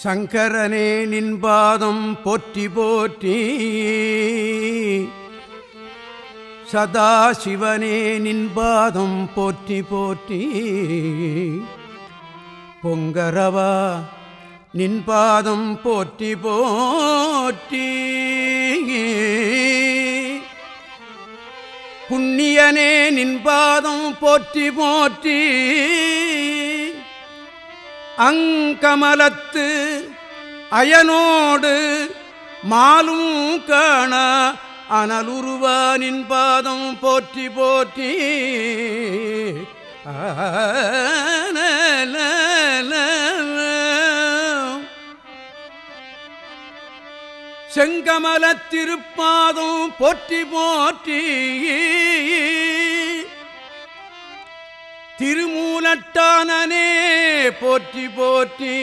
சங்கரனே நின்பாதம் போற்றி போற்றி. சதா சிவனே நின்பாதம் போற்றி போற்றி. பொங்கரவா நின்பாதம் போற்றி போற்றி. புண்ணியனே நின்பாதம் போற்றி போற்றி. அங்கமலத்து அயனோடு மாலும் காண அனலுருவானின் பாதம் போற்றி போற்றி. செங்கமல திருப்பாதம் போற்றி போற்றி. திருமூலட்டானனே போற்றி போற்றி